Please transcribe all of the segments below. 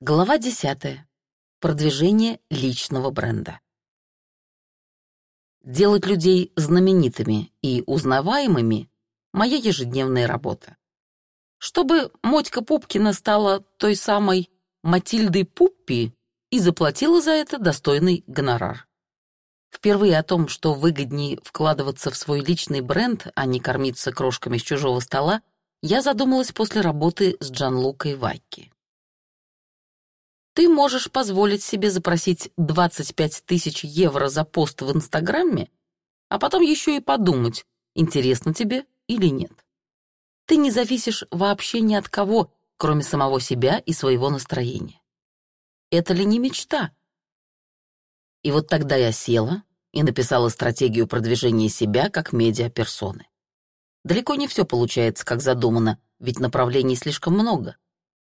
Глава 10. Продвижение личного бренда. Делать людей знаменитыми и узнаваемыми — моя ежедневная работа. Чтобы Мотька Пупкина стала той самой Матильдой Пуппи и заплатила за это достойный гонорар. Впервые о том, что выгоднее вкладываться в свой личный бренд, а не кормиться крошками с чужого стола, я задумалась после работы с Джанлукой Вайки ты можешь позволить себе запросить 25 тысяч евро за пост в Инстаграме, а потом еще и подумать, интересно тебе или нет. Ты не зависишь вообще ни от кого, кроме самого себя и своего настроения. Это ли не мечта? И вот тогда я села и написала стратегию продвижения себя как медиаперсоны. Далеко не все получается, как задумано, ведь направлений слишком много.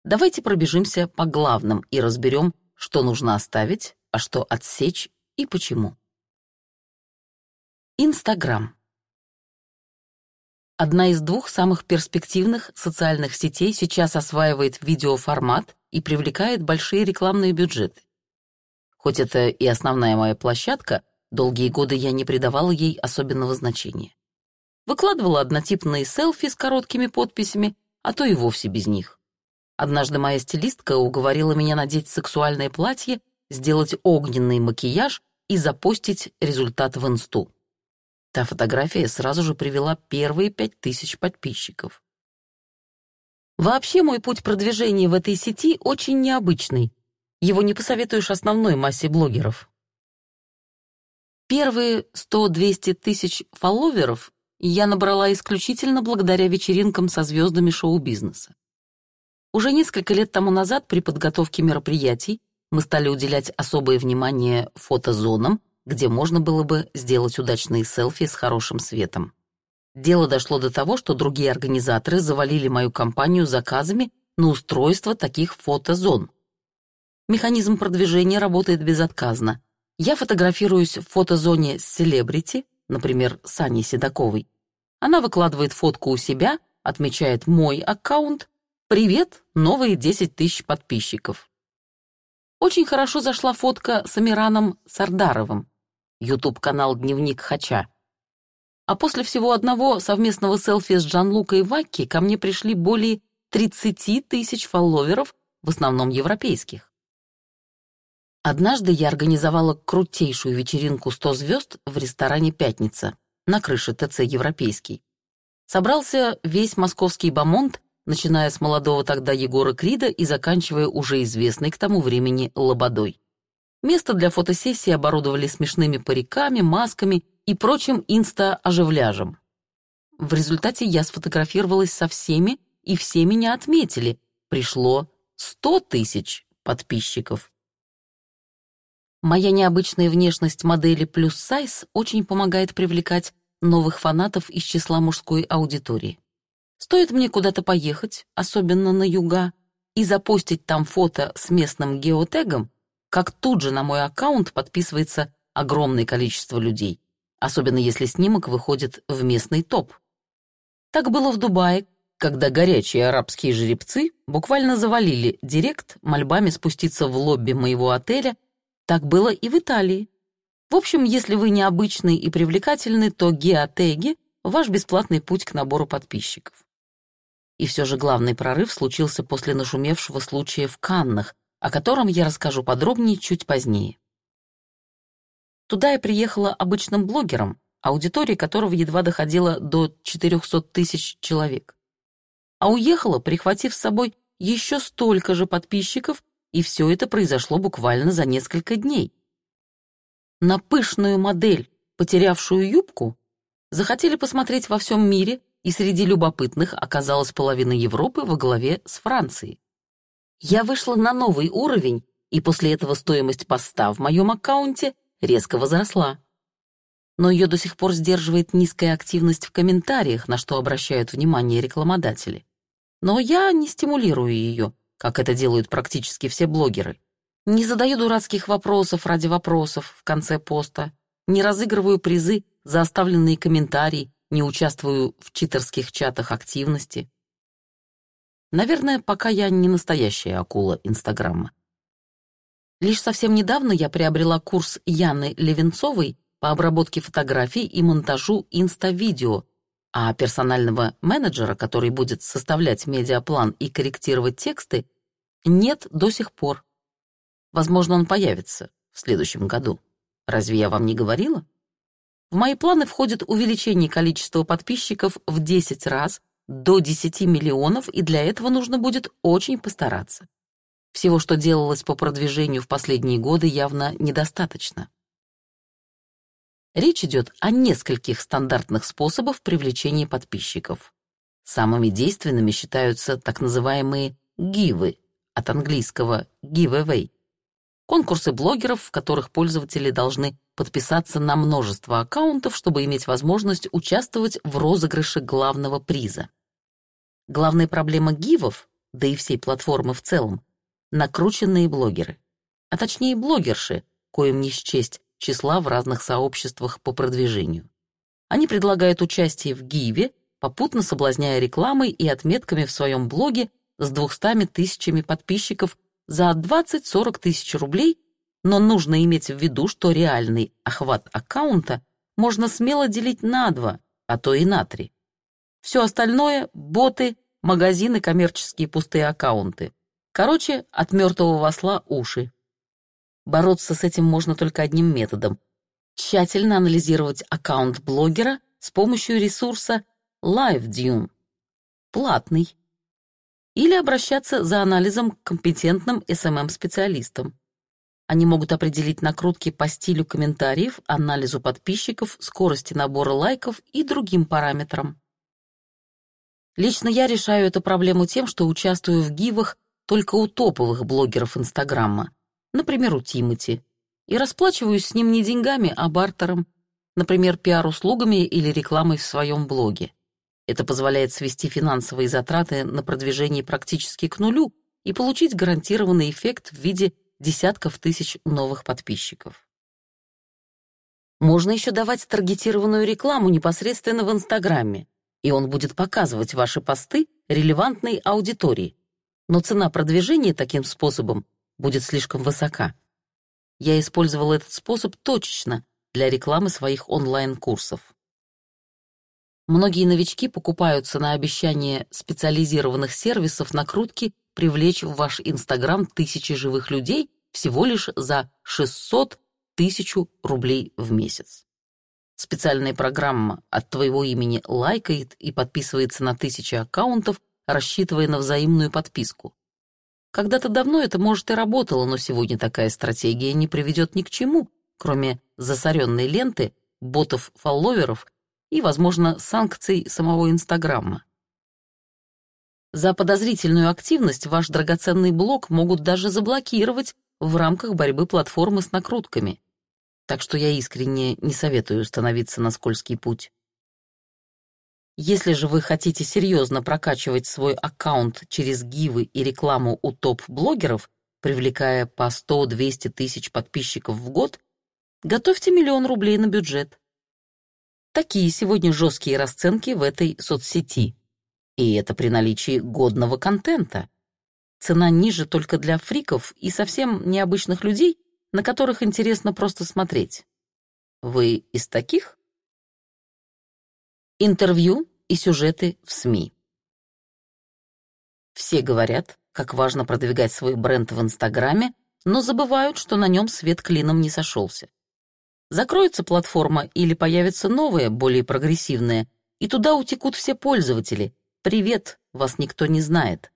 Давайте пробежимся по главным и разберем, что нужно оставить, а что отсечь и почему. Инстаграм. Одна из двух самых перспективных социальных сетей сейчас осваивает видеоформат и привлекает большие рекламные бюджеты. Хоть это и основная моя площадка, долгие годы я не придавала ей особенного значения. Выкладывала однотипные селфи с короткими подписями, а то и вовсе без них. Однажды моя стилистка уговорила меня надеть сексуальное платье, сделать огненный макияж и запостить результат в инсту. Та фотография сразу же привела первые пять тысяч подписчиков. Вообще мой путь продвижения в этой сети очень необычный. Его не посоветуешь основной массе блогеров. Первые 100-200 тысяч фолловеров я набрала исключительно благодаря вечеринкам со звездами шоу-бизнеса. Уже несколько лет тому назад при подготовке мероприятий мы стали уделять особое внимание фотозонам, где можно было бы сделать удачные селфи с хорошим светом. Дело дошло до того, что другие организаторы завалили мою компанию заказами на устройство таких фотозон. Механизм продвижения работает безотказно. Я фотографируюсь в фотозоне с селебрити, например, с Аней Седоковой. Она выкладывает фотку у себя, отмечает мой аккаунт, «Привет, новые 10 тысяч подписчиков». Очень хорошо зашла фотка с Амираном Сардаровым, YouTube-канал «Дневник Хача». А после всего одного совместного селфи с Джанлукой Вакки ко мне пришли более 30 тысяч фолловеров, в основном европейских. Однажды я организовала крутейшую вечеринку «100 звезд» в ресторане «Пятница» на крыше ТЦ «Европейский». Собрался весь московский бомонд начиная с молодого тогда Егора Крида и заканчивая уже известной к тому времени Лободой. Место для фотосессии оборудовали смешными париками, масками и прочим инста-оживляжем. В результате я сфотографировалась со всеми, и все меня отметили. Пришло 100 тысяч подписчиков. Моя необычная внешность модели плюс сайз очень помогает привлекать новых фанатов из числа мужской аудитории. Стоит мне куда-то поехать, особенно на юга, и запостить там фото с местным геотегом, как тут же на мой аккаунт подписывается огромное количество людей, особенно если снимок выходит в местный топ. Так было в Дубае, когда горячие арабские жеребцы буквально завалили директ мольбами спуститься в лобби моего отеля, так было и в Италии. В общем, если вы необычный и привлекательный, то геотеги — ваш бесплатный путь к набору подписчиков. И все же главный прорыв случился после нашумевшего случая в Каннах, о котором я расскажу подробнее чуть позднее. Туда я приехала обычным блогером, аудитория которого едва доходила до 400 тысяч человек. А уехала, прихватив с собой еще столько же подписчиков, и все это произошло буквально за несколько дней. На пышную модель, потерявшую юбку, захотели посмотреть во всем мире и среди любопытных оказалась половина Европы во главе с Францией. Я вышла на новый уровень, и после этого стоимость поста в моем аккаунте резко возросла. Но ее до сих пор сдерживает низкая активность в комментариях, на что обращают внимание рекламодатели. Но я не стимулирую ее, как это делают практически все блогеры. Не задаю дурацких вопросов ради вопросов в конце поста, не разыгрываю призы за оставленные комментарии не участвую в читерских чатах активности. Наверное, пока я не настоящая акула Инстаграма. Лишь совсем недавно я приобрела курс Яны Левенцовой по обработке фотографий и монтажу инста-видео, а персонального менеджера, который будет составлять медиаплан и корректировать тексты, нет до сих пор. Возможно, он появится в следующем году. Разве я вам не говорила? В мои планы входит увеличение количества подписчиков в 10 раз до 10 миллионов, и для этого нужно будет очень постараться. Всего, что делалось по продвижению в последние годы, явно недостаточно. Речь идет о нескольких стандартных способах привлечения подписчиков. Самыми действенными считаются так называемые гивы, от английского giveaway, конкурсы блогеров, в которых пользователи должны подписаться на множество аккаунтов, чтобы иметь возможность участвовать в розыгрыше главного приза. Главная проблема гивов, да и всей платформы в целом, накрученные блогеры, а точнее блогерши, коим не счесть числа в разных сообществах по продвижению. Они предлагают участие в гиве, попутно соблазняя рекламой и отметками в своем блоге с 200 тысячами подписчиков за 20-40 тысяч рублей, но нужно иметь в виду, что реальный охват аккаунта можно смело делить на два, а то и на три. Все остальное — боты, магазины, коммерческие пустые аккаунты. Короче, от мертвого восла уши. Бороться с этим можно только одним методом — тщательно анализировать аккаунт блогера с помощью ресурса LiveDune. Платный или обращаться за анализом к компетентным SMM-специалистам. Они могут определить накрутки по стилю комментариев, анализу подписчиков, скорости набора лайков и другим параметрам. Лично я решаю эту проблему тем, что участвую в гивах только у топовых блогеров Инстаграма, например, у Тимати, и расплачиваюсь с ним не деньгами, а бартером, например, пиар-услугами или рекламой в своем блоге. Это позволяет свести финансовые затраты на продвижение практически к нулю и получить гарантированный эффект в виде десятков тысяч новых подписчиков. Можно еще давать таргетированную рекламу непосредственно в Инстаграме, и он будет показывать ваши посты релевантной аудитории. Но цена продвижения таким способом будет слишком высока. Я использовал этот способ точечно для рекламы своих онлайн-курсов. Многие новички покупаются на обещание специализированных сервисов накрутки привлечь в ваш Инстаграм тысячи живых людей всего лишь за 600 тысячу рублей в месяц. Специальная программа от твоего имени лайкает и подписывается на тысячи аккаунтов, рассчитывая на взаимную подписку. Когда-то давно это, может, и работало, но сегодня такая стратегия не приведет ни к чему, кроме засоренной ленты, ботов-фолловеров и, возможно, санкций самого Инстаграма. За подозрительную активность ваш драгоценный блог могут даже заблокировать в рамках борьбы платформы с накрутками. Так что я искренне не советую становиться на скользкий путь. Если же вы хотите серьезно прокачивать свой аккаунт через гивы и рекламу у топ-блогеров, привлекая по 100-200 тысяч подписчиков в год, готовьте миллион рублей на бюджет. Такие сегодня жесткие расценки в этой соцсети. И это при наличии годного контента. Цена ниже только для фриков и совсем необычных людей, на которых интересно просто смотреть. Вы из таких? Интервью и сюжеты в СМИ. Все говорят, как важно продвигать свой бренд в Инстаграме, но забывают, что на нем свет клином не сошелся. Закроется платформа или появится новая, более прогрессивная, и туда утекут все пользователи. Привет, вас никто не знает.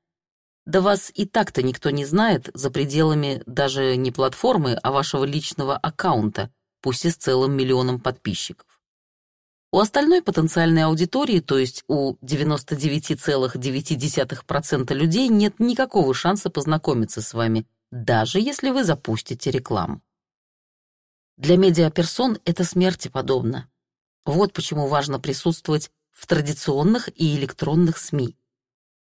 Да вас и так-то никто не знает за пределами даже не платформы, а вашего личного аккаунта, пусть и с целым миллионом подписчиков. У остальной потенциальной аудитории, то есть у 99,9% людей, нет никакого шанса познакомиться с вами, даже если вы запустите рекламу. Для медиаперсон это смерти подобно. Вот почему важно присутствовать в традиционных и электронных СМИ.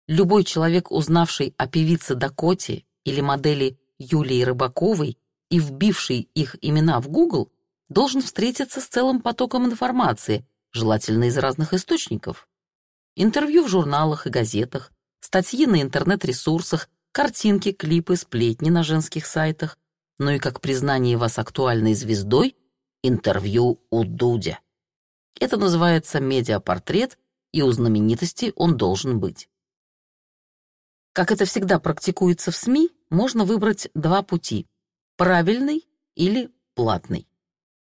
Любой человек, узнавший о певице Дакоте или модели Юлии Рыбаковой и вбивший их имена в Google, должен встретиться с целым потоком информации, желательно из разных источников. Интервью в журналах и газетах, статьи на интернет-ресурсах, картинки, клипы, сплетни на женских сайтах, но и как признание вас актуальной звездой интервью у Дудя. Это называется медиапортрет, и у знаменитости он должен быть. Как это всегда практикуется в СМИ, можно выбрать два пути – правильный или платный.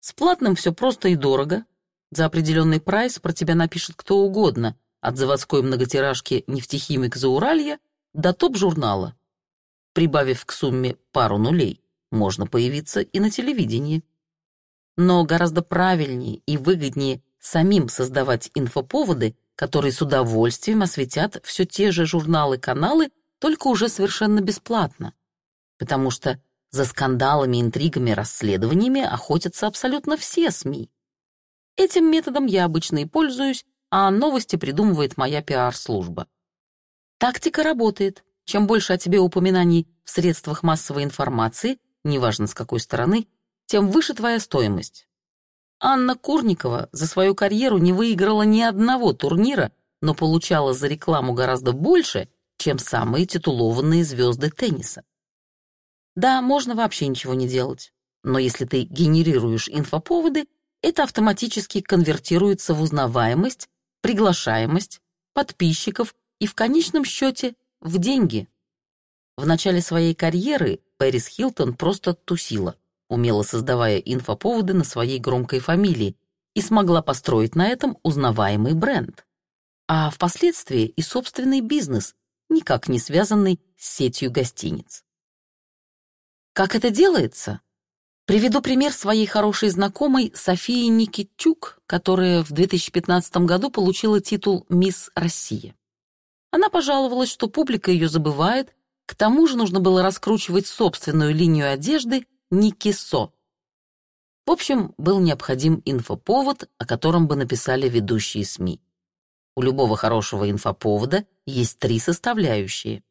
С платным все просто и дорого. За определенный прайс про тебя напишет кто угодно, от заводской многотиражки «Нефтехимик Зауралья» до топ-журнала. Прибавив к сумме пару нулей, можно появиться и на телевидении. Но гораздо правильнее и выгоднее самим создавать инфоповоды, которые с удовольствием осветят все те же журналы-каналы, только уже совершенно бесплатно. Потому что за скандалами, интригами, расследованиями охотятся абсолютно все СМИ. Этим методом я обычно и пользуюсь, а новости придумывает моя пиар-служба. Тактика работает. Чем больше о тебе упоминаний в средствах массовой информации, неважно с какой стороны, тем выше твоя стоимость. Анна Курникова за свою карьеру не выиграла ни одного турнира, но получала за рекламу гораздо больше, чем самые титулованные звезды тенниса. Да, можно вообще ничего не делать, но если ты генерируешь инфоповоды, это автоматически конвертируется в узнаваемость, приглашаемость, подписчиков и в конечном счете в деньги. В начале своей карьеры Пэрис Хилтон просто тусила, умело создавая инфоповоды на своей громкой фамилии и смогла построить на этом узнаваемый бренд. А впоследствии и собственный бизнес, никак не связанный с сетью гостиниц. Как это делается? Приведу пример своей хорошей знакомой Софии Никитчук, которая в 2015 году получила титул «Мисс Россия». Она пожаловалась, что публика ее забывает, к тому же нужно было раскручивать собственную линию одежды Никисо. В общем, был необходим инфоповод, о котором бы написали ведущие СМИ. У любого хорошего инфоповода есть три составляющие.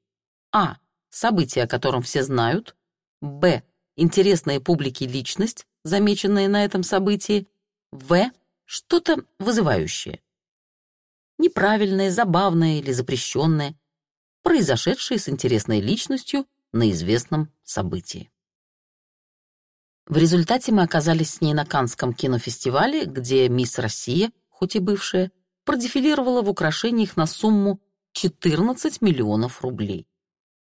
А. Событие, о котором все знают. Б. Интересная публике личность, замеченная на этом событии. В. Что-то вызывающее. Неправильное, забавное или запрещенное, произошедшее с интересной личностью на известном событии. В результате мы оказались с ней на Канском кинофестивале, где «Мисс Россия», хоть и бывшая, продефилировала в украшениях на сумму 14 миллионов рублей.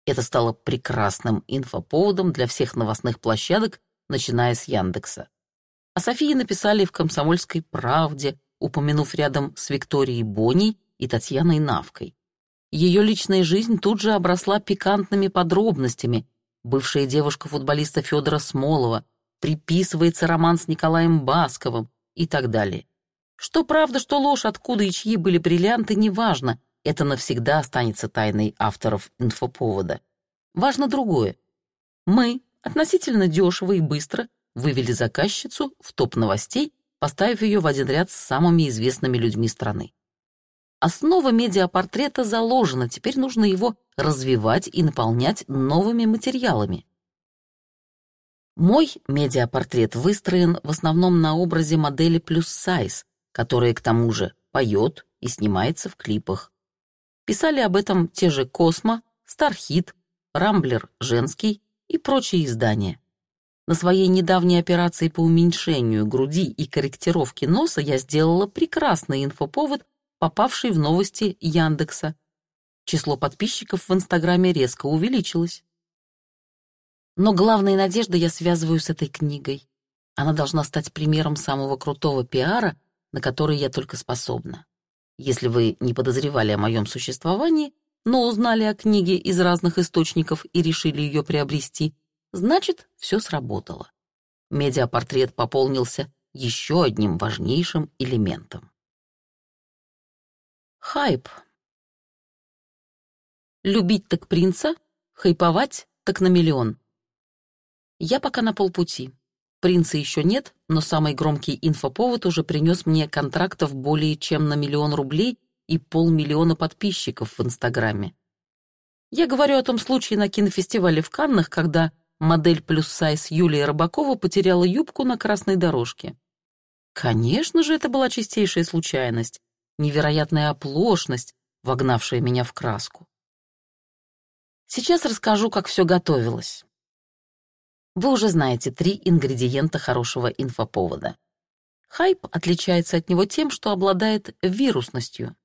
Это стало прекрасным инфоповодом для всех новостных площадок, начиная с Яндекса. О Софии написали в «Комсомольской правде», упомянув рядом с Викторией Боней и Татьяной Навкой. Ее личная жизнь тут же обросла пикантными подробностями. Бывшая девушка футболиста Федора Смолова, приписывается роман с Николаем Басковым и так далее. Что правда, что ложь, откуда и чьи были бриллианты, неважно, это навсегда останется тайной авторов инфоповода. Важно другое. Мы относительно дешево и быстро вывели заказчицу в топ новостей, поставив ее в один ряд с самыми известными людьми страны. Основа медиапортрета заложена, теперь нужно его развивать и наполнять новыми материалами. Мой медиапортрет выстроен в основном на образе модели плюс сайз, которая к тому же поет и снимается в клипах. Писали об этом те же Космо, Стархит, Рамблер женский и прочие издания. На своей недавней операции по уменьшению груди и корректировке носа я сделала прекрасный инфоповод, попавший в новости Яндекса. Число подписчиков в Инстаграме резко увеличилось. Но главной надеждой я связываю с этой книгой. Она должна стать примером самого крутого пиара, на который я только способна. Если вы не подозревали о моем существовании, но узнали о книге из разных источников и решили ее приобрести, значит, все сработало. Медиапортрет пополнился еще одним важнейшим элементом. Хайп. Любить так принца, хайповать так на миллион. Я пока на полпути. Принца еще нет, но самый громкий инфоповод уже принес мне контрактов более чем на миллион рублей и полмиллиона подписчиков в Инстаграме. Я говорю о том случае на кинофестивале в Каннах, когда модель плюс сайз Юлия Рыбакова потеряла юбку на красной дорожке. Конечно же, это была чистейшая случайность, невероятная оплошность, вогнавшая меня в краску. Сейчас расскажу, как все готовилось. Вы уже знаете три ингредиента хорошего инфоповода. Хайп отличается от него тем, что обладает вирусностью.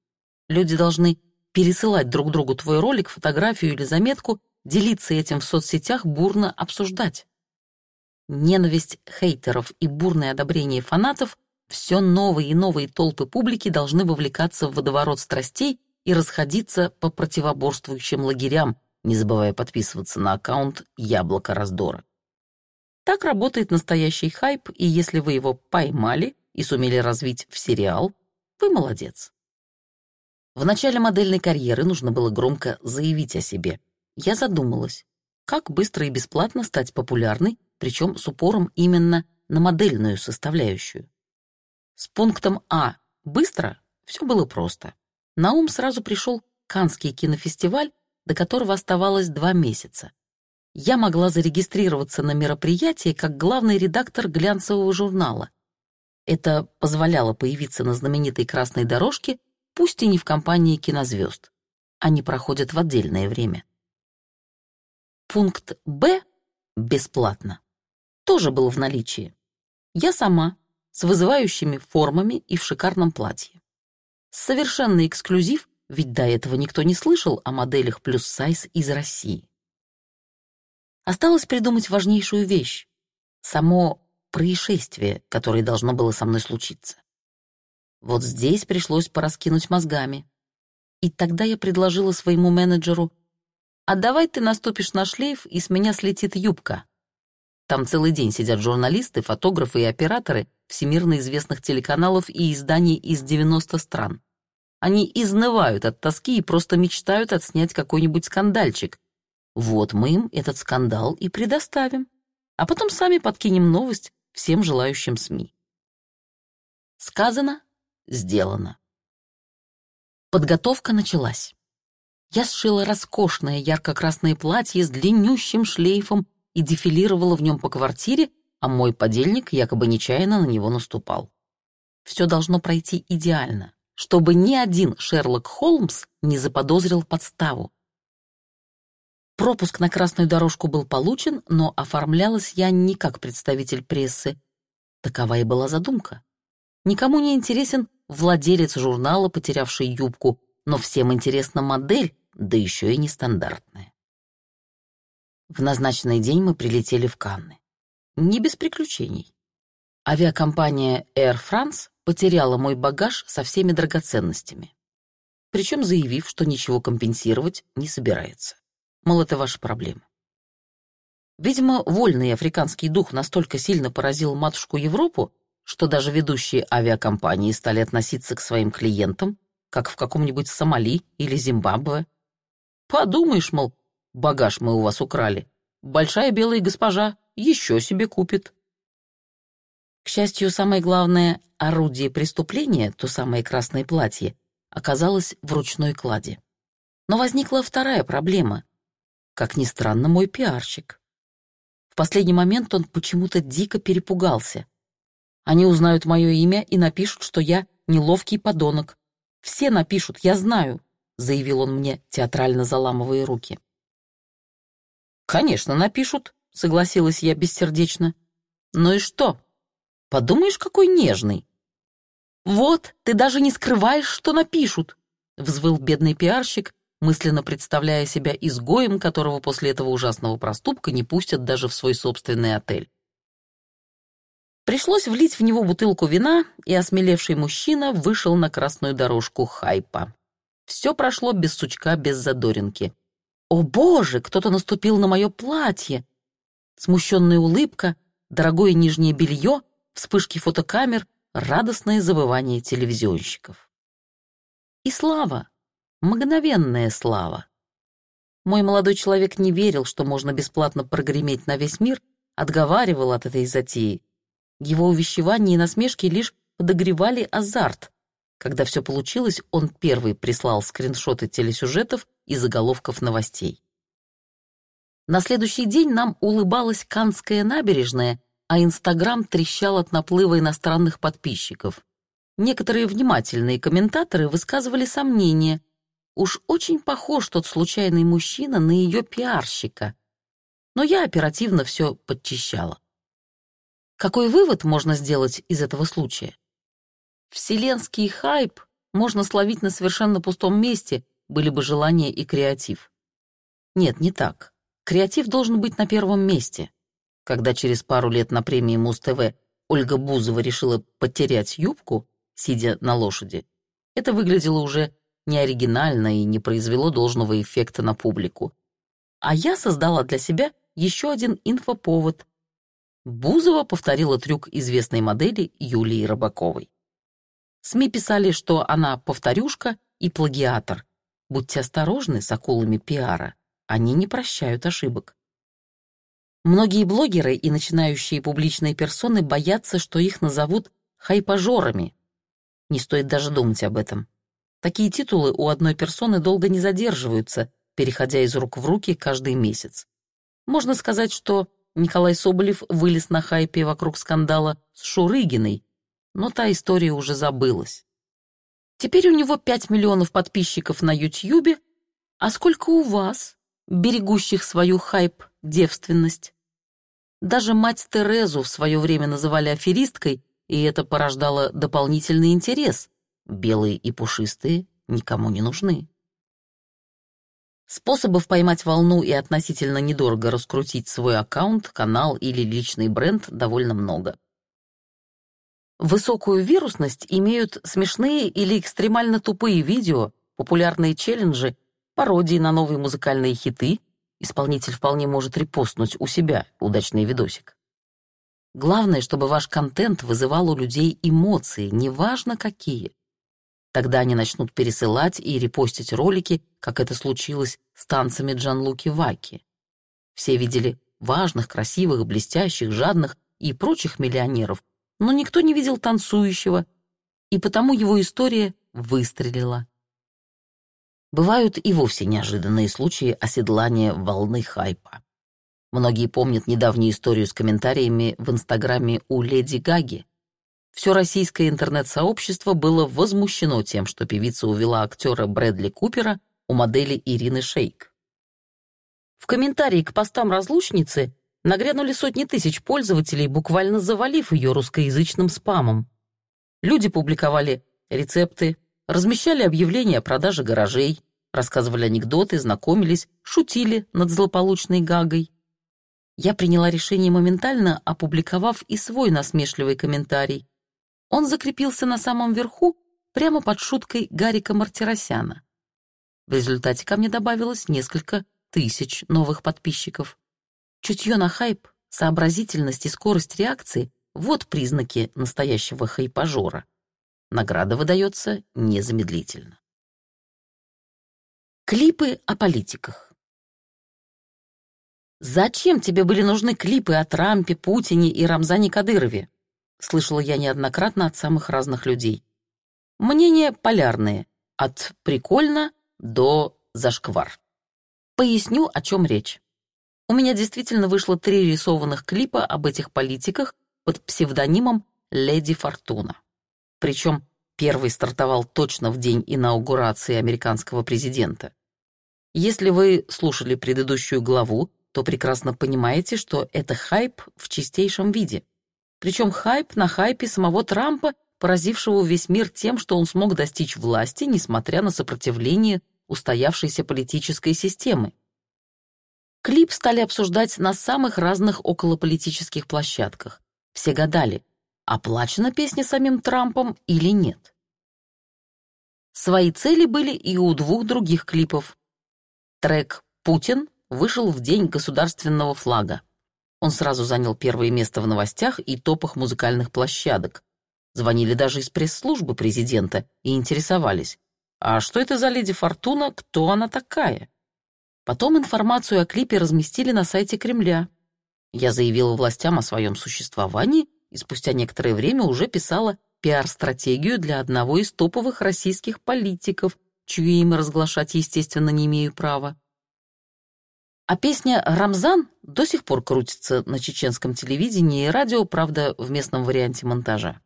Люди должны пересылать друг другу твой ролик, фотографию или заметку, делиться этим в соцсетях, бурно обсуждать. Ненависть хейтеров и бурное одобрение фанатов все новые и новые толпы публики должны вовлекаться в водоворот страстей и расходиться по противоборствующим лагерям, не забывая подписываться на аккаунт «Яблоко раздора». Так работает настоящий хайп, и если вы его поймали и сумели развить в сериал, вы молодец. В начале модельной карьеры нужно было громко заявить о себе. Я задумалась, как быстро и бесплатно стать популярной, причем с упором именно на модельную составляющую. С пунктом А «быстро» все было просто. На ум сразу пришел Канский кинофестиваль, до которого оставалось два месяца я могла зарегистрироваться на мероприятие как главный редактор глянцевого журнала. Это позволяло появиться на знаменитой красной дорожке, пусть и не в компании кинозвезд. Они проходят в отдельное время. Пункт «Б» — бесплатно. Тоже был в наличии. Я сама, с вызывающими формами и в шикарном платье. Совершенный эксклюзив, ведь до этого никто не слышал о моделях плюс-сайз из России. Осталось придумать важнейшую вещь — само происшествие, которое должно было со мной случиться. Вот здесь пришлось пораскинуть мозгами. И тогда я предложила своему менеджеру, «А давай ты наступишь на шлейф, и с меня слетит юбка». Там целый день сидят журналисты, фотографы и операторы всемирно известных телеканалов и изданий из 90 стран. Они изнывают от тоски и просто мечтают отснять какой-нибудь скандальчик, вот мы им этот скандал и предоставим, а потом сами подкинем новость всем желающим СМИ. Сказано, сделано. Подготовка началась. Я сшила роскошное ярко-красное платье с длиннющим шлейфом и дефилировала в нем по квартире, а мой подельник якобы нечаянно на него наступал. Все должно пройти идеально, чтобы ни один Шерлок Холмс не заподозрил подставу, Пропуск на красную дорожку был получен, но оформлялась я не как представитель прессы. Такова и была задумка. Никому не интересен владелец журнала, потерявший юбку, но всем интересна модель, да еще и нестандартная. В назначенный день мы прилетели в Канны. Не без приключений. Авиакомпания Air France потеряла мой багаж со всеми драгоценностями, причем заявив, что ничего компенсировать не собирается мол, это ваша проблема. Видимо, вольный африканский дух настолько сильно поразил матушку Европу, что даже ведущие авиакомпании стали относиться к своим клиентам, как в каком-нибудь Сомали или Зимбабве. Подумаешь, мол, багаж мы у вас украли. Большая белая госпожа еще себе купит. К счастью, самое главное орудие преступления, то самое красное платье, оказалось в ручной кладе. Но возникла вторая проблема как ни странно, мой пиарщик. В последний момент он почему-то дико перепугался. Они узнают мое имя и напишут, что я неловкий подонок. Все напишут, я знаю, заявил он мне, театрально заламывая руки. Конечно, напишут, согласилась я бессердечно. Ну и что? Подумаешь, какой нежный. Вот, ты даже не скрываешь, что напишут, взвыл бедный пиарщик мысленно представляя себя изгоем, которого после этого ужасного проступка не пустят даже в свой собственный отель. Пришлось влить в него бутылку вина, и осмелевший мужчина вышел на красную дорожку хайпа. Все прошло без сучка, без задоринки. «О боже, кто-то наступил на мое платье!» Смущенная улыбка, дорогое нижнее белье, вспышки фотокамер, радостное завывание телевизионщиков. И слава, Мгновенная слава. Мой молодой человек не верил, что можно бесплатно прогреметь на весь мир, отговаривал от этой затеи. Его увещевания и насмешки лишь подогревали азарт. Когда все получилось, он первый прислал скриншоты телесюжетов и заголовков новостей. На следующий день нам улыбалась Канская набережная, а Инстаграм трещал от наплыва иностранных подписчиков. Некоторые внимательные комментаторы высказывали сомнения – Уж очень похож тот случайный мужчина на ее пиарщика. Но я оперативно все подчищала. Какой вывод можно сделать из этого случая? Вселенский хайп можно словить на совершенно пустом месте, были бы желания и креатив. Нет, не так. Креатив должен быть на первом месте. Когда через пару лет на премии Муз-ТВ Ольга Бузова решила потерять юбку, сидя на лошади, это выглядело уже неоригинально и не произвело должного эффекта на публику. А я создала для себя еще один инфоповод. Бузова повторила трюк известной модели Юлии Рыбаковой. СМИ писали, что она повторюшка и плагиатор. Будьте осторожны с акулами пиара, они не прощают ошибок. Многие блогеры и начинающие публичные персоны боятся, что их назовут хайпажорами. Не стоит даже думать об этом. Такие титулы у одной персоны долго не задерживаются, переходя из рук в руки каждый месяц. Можно сказать, что Николай Соболев вылез на хайпе вокруг скандала с Шурыгиной, но та история уже забылась. Теперь у него 5 миллионов подписчиков на Ютьюбе, а сколько у вас, берегущих свою хайп-девственность? Даже мать Терезу в свое время называли аферисткой, и это порождало дополнительный интерес белые и пушистые никому не нужны. Способов поймать волну и относительно недорого раскрутить свой аккаунт, канал или личный бренд довольно много. Высокую вирусность имеют смешные или экстремально тупые видео, популярные челленджи, пародии на новые музыкальные хиты. Исполнитель вполне может репостнуть у себя удачный видосик. Главное, чтобы ваш контент вызывал у людей эмоции, неважно какие. Тогда они начнут пересылать и репостить ролики, как это случилось с танцами Джанлуки Ваки. Все видели важных, красивых, блестящих, жадных и прочих миллионеров, но никто не видел танцующего, и потому его история выстрелила. Бывают и вовсе неожиданные случаи оседлания волны хайпа. Многие помнят недавнюю историю с комментариями в Инстаграме у Леди Гаги, все российское интернет-сообщество было возмущено тем, что певица увела актера Брэдли Купера у модели Ирины Шейк. В комментарии к постам разлучницы нагрянули сотни тысяч пользователей, буквально завалив ее русскоязычным спамом. Люди публиковали рецепты, размещали объявления о продаже гаражей, рассказывали анекдоты, знакомились, шутили над злополучной Гагой. Я приняла решение моментально, опубликовав и свой насмешливый комментарий, он закрепился на самом верху, прямо под шуткой Гарика Мартиросяна. В результате ко мне добавилось несколько тысяч новых подписчиков. Чутье на хайп, сообразительность и скорость реакции — вот признаки настоящего хайпажора. Награда выдается незамедлительно. Клипы о политиках. Зачем тебе были нужны клипы о Трампе, Путине и Рамзане Кадырове? слышала я неоднократно от самых разных людей. Мнения полярные, от «прикольно» до «зашквар». Поясню, о чем речь. У меня действительно вышло три рисованных клипа об этих политиках под псевдонимом «Леди Фортуна». Причем первый стартовал точно в день инаугурации американского президента. Если вы слушали предыдущую главу, то прекрасно понимаете, что это хайп в чистейшем виде. Причем хайп на хайпе самого Трампа, поразившего весь мир тем, что он смог достичь власти, несмотря на сопротивление устоявшейся политической системы. Клип стали обсуждать на самых разных околополитических площадках. Все гадали, оплачена песня самим Трампом или нет. Свои цели были и у двух других клипов. Трек «Путин» вышел в день государственного флага. Он сразу занял первое место в новостях и топах музыкальных площадок. Звонили даже из пресс-службы президента и интересовались, а что это за леди Фортуна, кто она такая? Потом информацию о клипе разместили на сайте Кремля. Я заявила властям о своем существовании и спустя некоторое время уже писала пиар-стратегию для одного из топовых российских политиков, чье имя разглашать, естественно, не имею права. А песня «Рамзан» до сих пор крутится на чеченском телевидении и радио, правда, в местном варианте монтажа.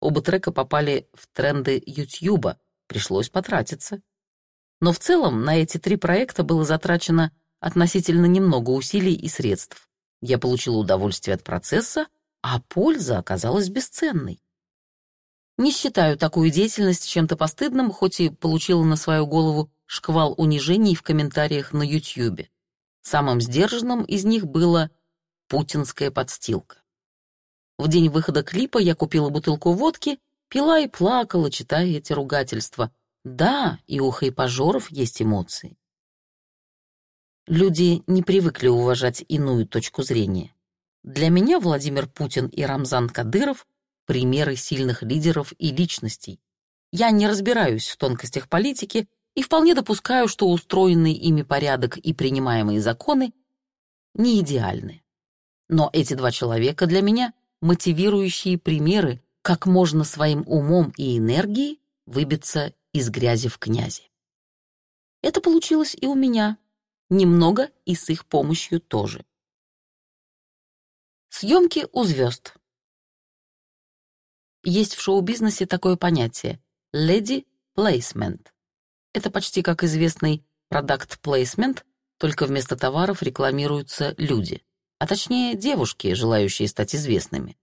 Оба трека попали в тренды Ютьюба, пришлось потратиться. Но в целом на эти три проекта было затрачено относительно немного усилий и средств. Я получила удовольствие от процесса, а польза оказалась бесценной. Не считаю такую деятельность чем-то постыдным, хоть и получила на свою голову шквал унижений в комментариях на Ютьюбе. Самым сдержанным из них было «путинская подстилка». В день выхода клипа я купила бутылку водки, пила и плакала, читая эти ругательства. Да, и у хайпажоров есть эмоции. Люди не привыкли уважать иную точку зрения. Для меня Владимир Путин и Рамзан Кадыров — примеры сильных лидеров и личностей. Я не разбираюсь в тонкостях политики и вполне допускаю, что устроенный ими порядок и принимаемые законы не идеальны. Но эти два человека для меня — мотивирующие примеры, как можно своим умом и энергией выбиться из грязи в князи. Это получилось и у меня, немного и с их помощью тоже. Съемки у звезд. Есть в шоу-бизнесе такое понятие — lady placement. Это почти как известный product placement, только вместо товаров рекламируются люди, а точнее девушки, желающие стать известными.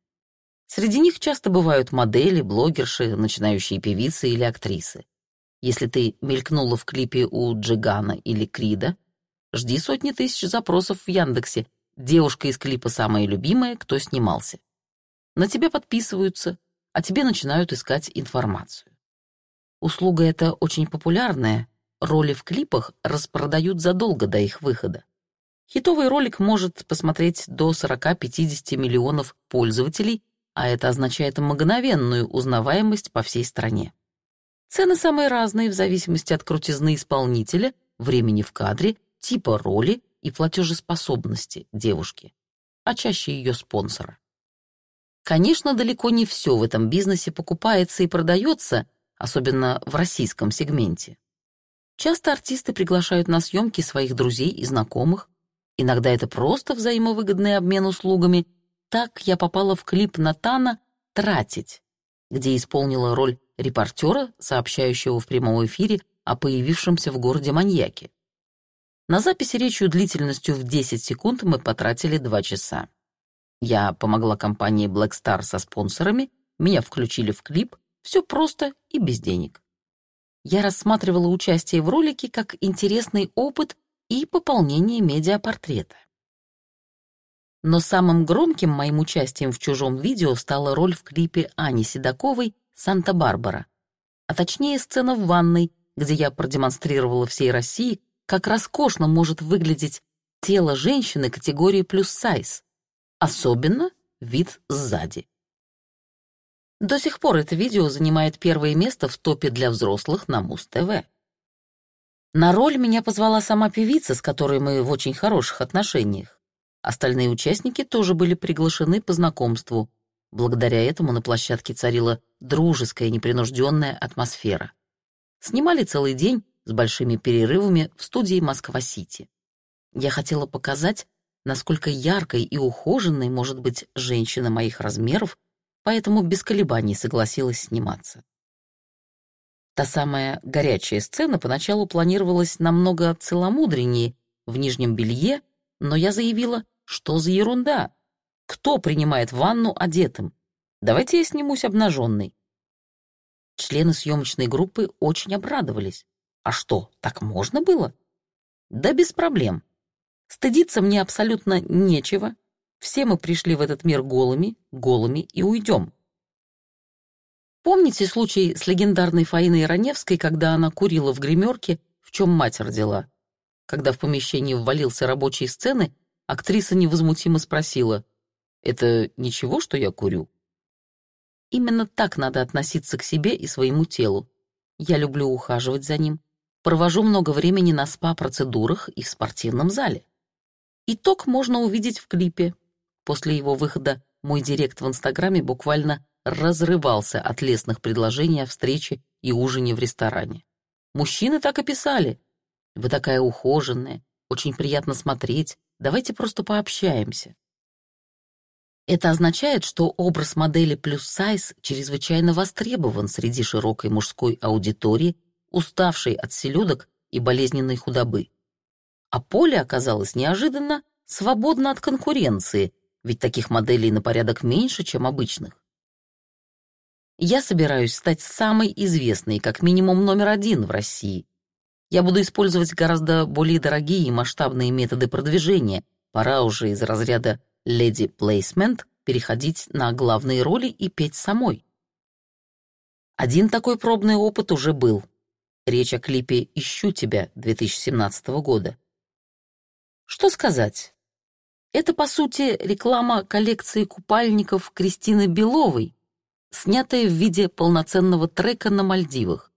Среди них часто бывают модели, блогерши, начинающие певицы или актрисы. Если ты мелькнула в клипе у Джигана или Крида, жди сотни тысяч запросов в Яндексе — Девушка из клипа самая любимая, кто снимался. На тебя подписываются, а тебе начинают искать информацию. Услуга эта очень популярная, роли в клипах распродают задолго до их выхода. Хитовый ролик может посмотреть до 40-50 миллионов пользователей, а это означает мгновенную узнаваемость по всей стране. Цены самые разные в зависимости от крутизны исполнителя, времени в кадре, типа роли и платежеспособности девушки, а чаще ее спонсора. Конечно, далеко не все в этом бизнесе покупается и продается, особенно в российском сегменте. Часто артисты приглашают на съемки своих друзей и знакомых. Иногда это просто взаимовыгодный обмен услугами. Так я попала в клип Натана «Тратить», где исполнила роль репортера, сообщающего в прямом эфире о появившемся в городе маньяке. На записи речью длительностью в 10 секунд мы потратили 2 часа. Я помогла компании Black Star со спонсорами, меня включили в клип, все просто и без денег. Я рассматривала участие в ролике как интересный опыт и пополнение медиапортрета. Но самым громким моим участием в чужом видео стала роль в клипе Ани Седоковой «Санта-Барбара», а точнее сцена в ванной, где я продемонстрировала всей России, как роскошно может выглядеть тело женщины категории плюс сайз, особенно вид сзади. До сих пор это видео занимает первое место в топе для взрослых на Муз-ТВ. На роль меня позвала сама певица, с которой мы в очень хороших отношениях. Остальные участники тоже были приглашены по знакомству. Благодаря этому на площадке царила дружеская, непринужденная атмосфера. Снимали целый день, с большими перерывами в студии Москва-Сити. Я хотела показать, насколько яркой и ухоженной может быть женщина моих размеров, поэтому без колебаний согласилась сниматься. Та самая горячая сцена поначалу планировалась намного целомудреннее, в нижнем белье, но я заявила, что за ерунда. Кто принимает ванну одетым? Давайте я снимусь обнаженной. Члены съемочной группы очень обрадовались. А что, так можно было? Да без проблем. Стыдиться мне абсолютно нечего. Все мы пришли в этот мир голыми, голыми и уйдем. Помните случай с легендарной Фаиной Раневской, когда она курила в гримерке, в чем мать родила? Когда в помещении ввалился рабочие сцены, актриса невозмутимо спросила, «Это ничего, что я курю?» Именно так надо относиться к себе и своему телу. Я люблю ухаживать за ним, Провожу много времени на спа-процедурах и в спортивном зале. Итог можно увидеть в клипе. После его выхода мой директ в Инстаграме буквально разрывался от лестных предложений о встрече и ужине в ресторане. Мужчины так и писали. «Вы такая ухоженная, очень приятно смотреть, давайте просто пообщаемся». Это означает, что образ модели плюс сайз чрезвычайно востребован среди широкой мужской аудитории уставший от селедок и болезненной худобы. А поле оказалось неожиданно свободно от конкуренции, ведь таких моделей на порядок меньше, чем обычных. Я собираюсь стать самой известной, как минимум номер один в России. Я буду использовать гораздо более дорогие и масштабные методы продвижения. Пора уже из разряда «леди плейсмент» переходить на главные роли и петь самой. Один такой пробный опыт уже был. Речь о клипе «Ищу тебя» 2017 года. Что сказать? Это, по сути, реклама коллекции купальников Кристины Беловой, снятая в виде полноценного трека на Мальдивах.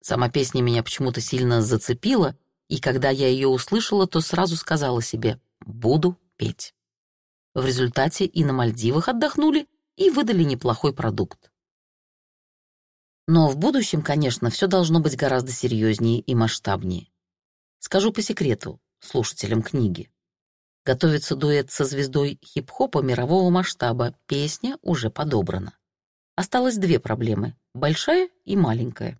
Сама песня меня почему-то сильно зацепила, и когда я ее услышала, то сразу сказала себе «буду петь». В результате и на Мальдивах отдохнули, и выдали неплохой продукт. Но в будущем, конечно, все должно быть гораздо серьезнее и масштабнее. Скажу по секрету слушателям книги. Готовится дуэт со звездой хип-хопа мирового масштаба, песня уже подобрана. Осталось две проблемы — большая и маленькая.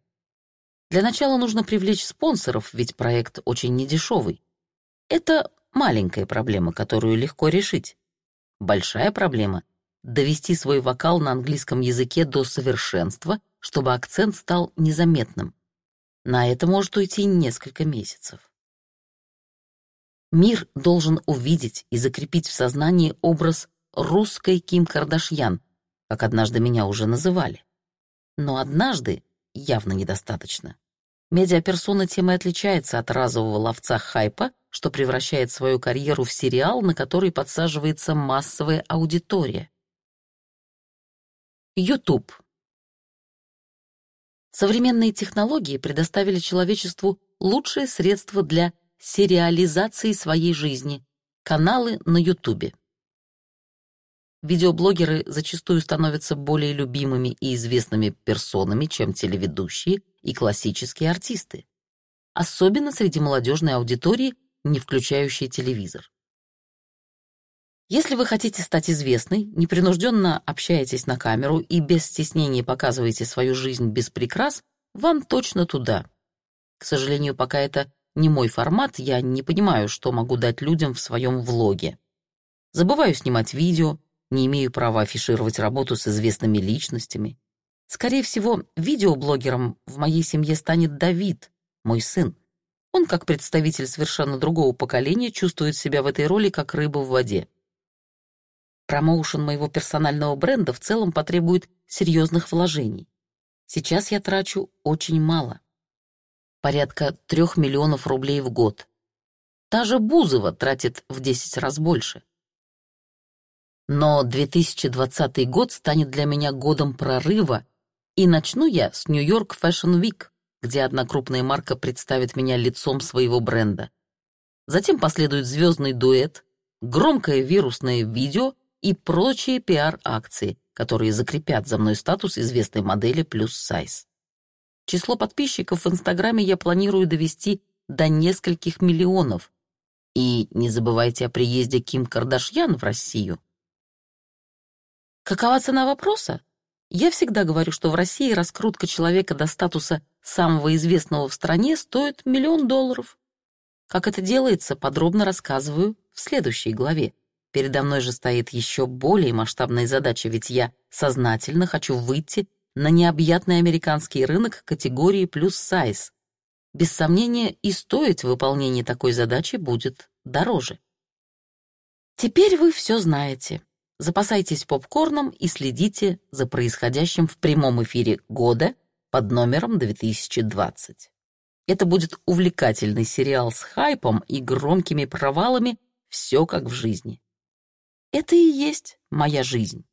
Для начала нужно привлечь спонсоров, ведь проект очень недешевый. Это маленькая проблема, которую легко решить. Большая проблема — довести свой вокал на английском языке до совершенства, чтобы акцент стал незаметным. На это может уйти несколько месяцев. Мир должен увидеть и закрепить в сознании образ русской Ким Кардашьян, как однажды меня уже называли. Но однажды явно недостаточно. Медиаперсона тем и отличается от разового ловца хайпа, что превращает свою карьеру в сериал, на который подсаживается массовая аудитория. YouTube. Современные технологии предоставили человечеству лучшие средства для сериализации своей жизни, каналы на Ютубе. Видеоблогеры зачастую становятся более любимыми и известными персонами, чем телеведущие и классические артисты, особенно среди молодежной аудитории, не включающей телевизор. Если вы хотите стать известной, непринужденно общаетесь на камеру и без стеснения показываете свою жизнь без прикрас, вам точно туда. К сожалению, пока это не мой формат, я не понимаю, что могу дать людям в своем влоге. Забываю снимать видео, не имею права афишировать работу с известными личностями. Скорее всего, видеоблогером в моей семье станет Давид, мой сын. Он, как представитель совершенно другого поколения, чувствует себя в этой роли как рыба в воде. Промоушен моего персонального бренда в целом потребует серьезных вложений. Сейчас я трачу очень мало порядка трех миллионов рублей в год. Та же Бузова тратит в 10 раз больше. Но 2020 год станет для меня годом прорыва, и начну я с Нью-Йорк Fashion Week, где одна крупная марка представит меня лицом своего бренда. Затем последует звездный дуэт, громкое вирусное видео и прочие пиар-акции, которые закрепят за мной статус известной модели плюс сайз. Число подписчиков в Инстаграме я планирую довести до нескольких миллионов. И не забывайте о приезде Ким Кардашьян в Россию. Какова цена вопроса? Я всегда говорю, что в России раскрутка человека до статуса самого известного в стране стоит миллион долларов. Как это делается, подробно рассказываю в следующей главе. Передо мной же стоит еще более масштабная задача, ведь я сознательно хочу выйти на необъятный американский рынок категории плюс сайз. Без сомнения, и стоить выполнение такой задачи будет дороже. Теперь вы все знаете. Запасайтесь попкорном и следите за происходящим в прямом эфире года под номером 2020. Это будет увлекательный сериал с хайпом и громкими провалами, все как в жизни. Это и есть моя жизнь.